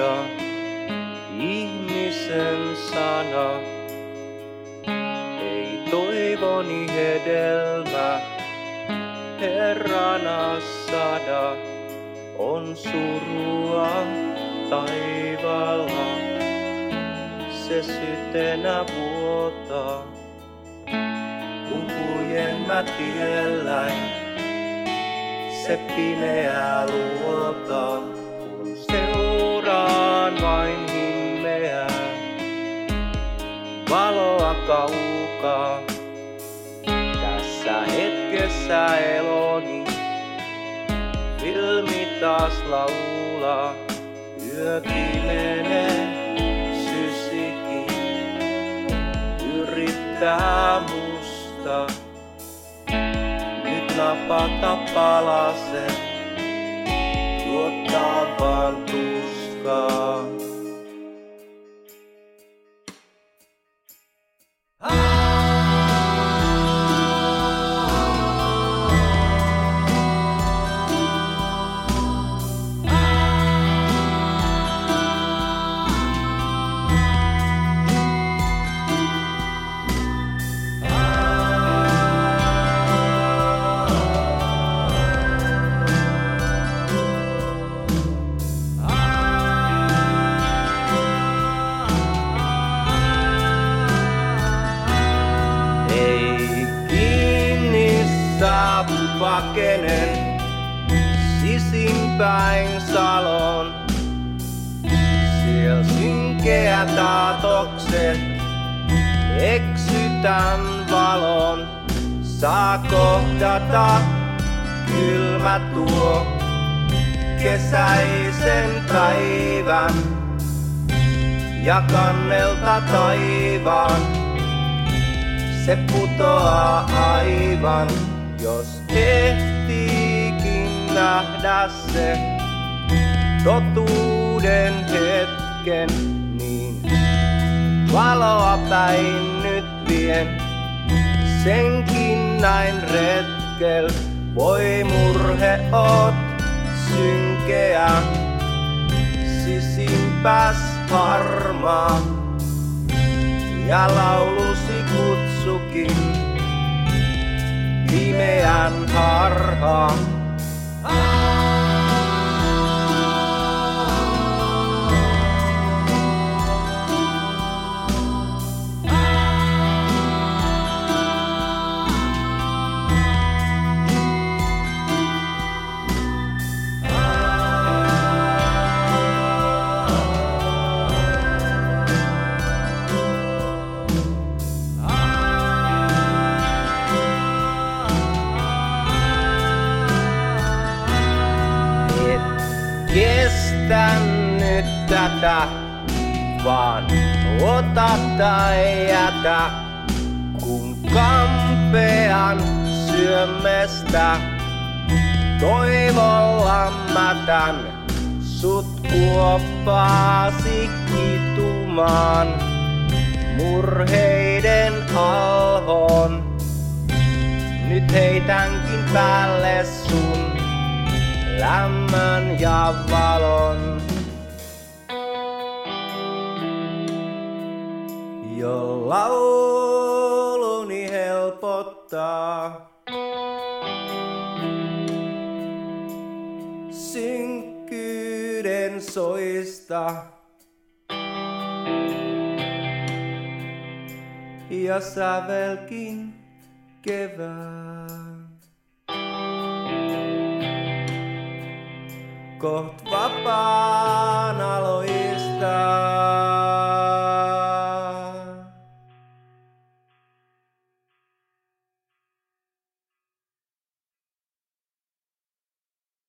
voita ihmisen sana. Ei toivoni hedelmä Herrana sada on surua taivaalla. Se sytenä vuotaa, kun kuljen mä tielläin. Se pimeää luota, kaukaa, tässä hetkessä eloni. Filmi taas laulaa, yö pimenee, sysikin yrittää musta. Nyt napata palasen, tuottaa vaan tuskaa. Pakenen sisimpäin salon. Siellä synkeät aatokset eksytän valon. Saa kohdata kylmä tuo kesäisen päivän ja kannelta taivaan se putoaa aivan, jos ehtiikin nähdä se totuuden hetken, niin valoa päin nyt vien. Senkin näin retkel, voi murhe oot synkeä, sisimpäs harmaa ja laulusi kutsukin pimeän harhaan. Nyt tätä, vaan ota tai jätä, kun kampean syömestä toivolla mätän sut kuoppaasi kitumaan murheiden alhoon. Nyt heitänkin päälle sun lämmön ja valon. Jo lauluni helpottaa. Synkkyyden soista. Ja sävelkin kevään. Koht vapaana loistaa.